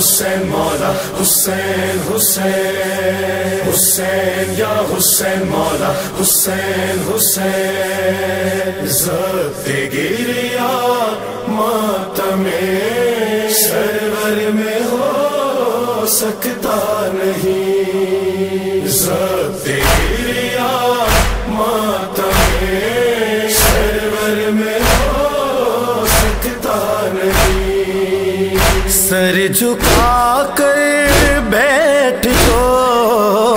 حسین حسین مولا، حسین حسین حسین یا حسین مولا، حسین حسین۔ ضبط گریا ماتم سرور میں ہو سکتا نہیں۔ ضبط سر جھکا کر بیٹھ جو۔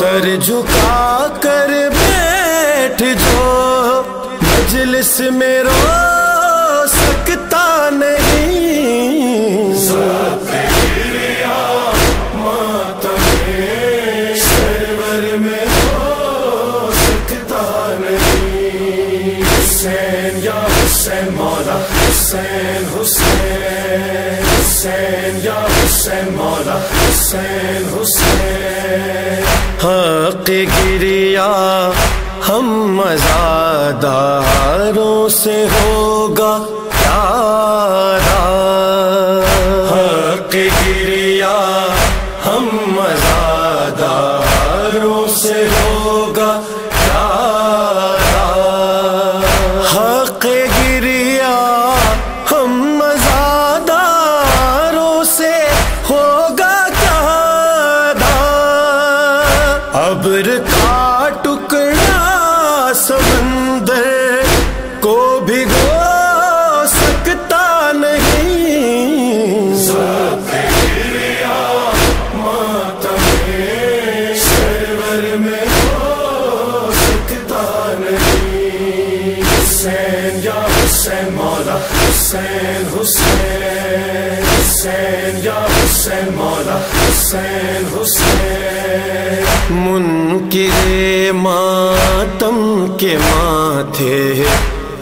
سر جھکا کر بیٹھ جو۔ مجلس میں رو سکتا نہیں۔ سرور میں ہو سکتا نہیں۔ حسین یا حسین، مولا حسین حسین۔ حسین یا حسین مولا حسین حسین۔ حق گریا ہم مزاداروں سے ہوگا پیارا حسین مولا، حسین حسین حسین، یا حسین مولا، حسین حسین۔ منکر ماتم کے ماتھے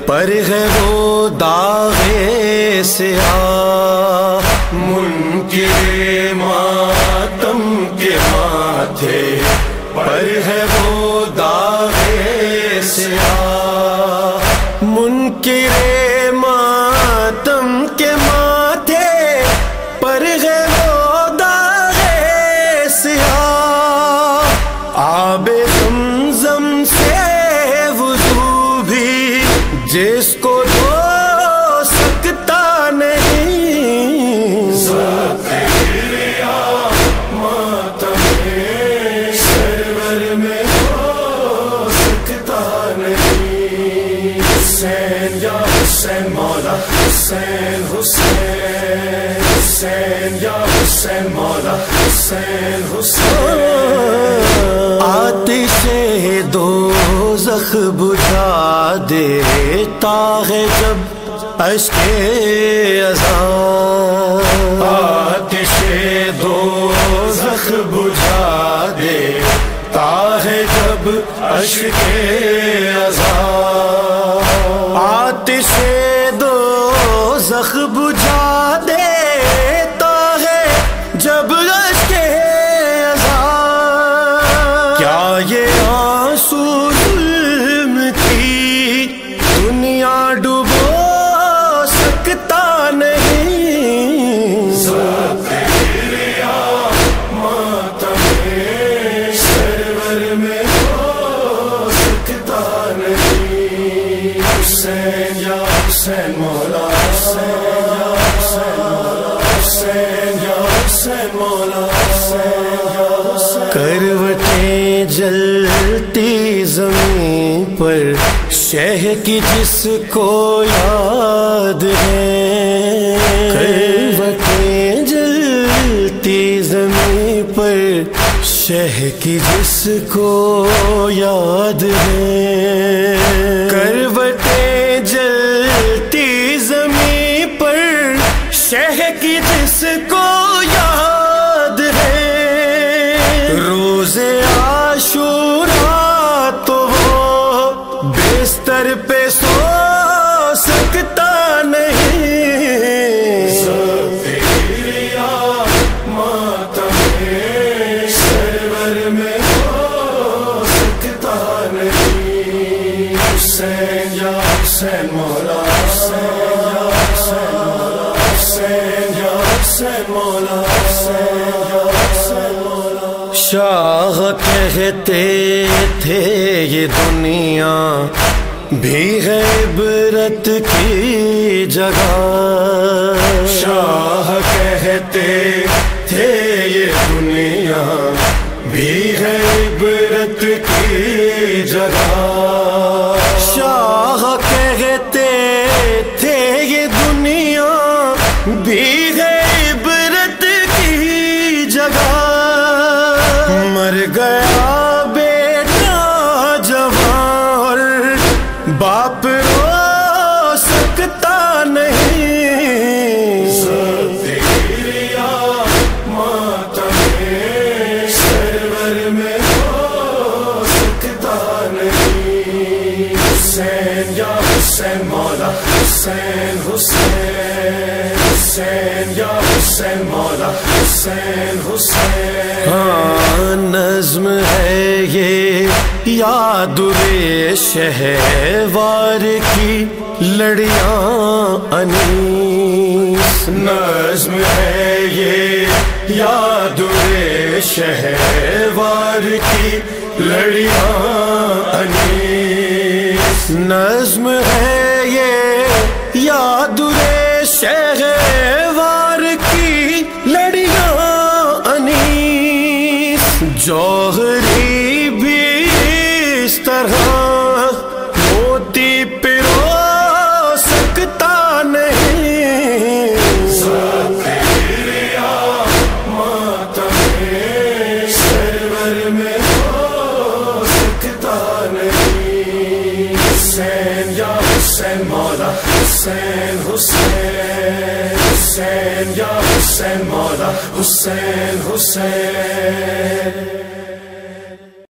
پر ہے وہ داغے سیاہ منکر ماتم کے ماتھے پر ہے مولا حسین حسین۔ آتش دو زخ بجھا دیتا ہے جب اشک ازاں آتش دو زخ بجھا دے ہے جب اشک ازاں جب شہ کی جس کو یاد ہے کروٹیں جلتی زمین پر، شہ کی جس کو یاد ہے۔ کروٹیں جلتی زمین پر، شہ کی جس کو شاہ کہتے تھے یہ دنیا بھی ہے عبرت کی جگہ۔ شاہ کہتے تھے یہ دنیا بھی ہے عبرت کی جگہ۔ شاہ کہتے تھے یہ دنیا بھی حسین مولا حسین حسین حسین یا حسین مولا حسین حسین۔ ہاں نظم ہے یہ یاد شہوار کی لڑیاں انیس۔ نظم ہے یہ یاد شہوار کی لڑیاں انیس۔ نظم ہے یہ یاد رے حسین حسین حسین یا حسین مولا حسین حسین۔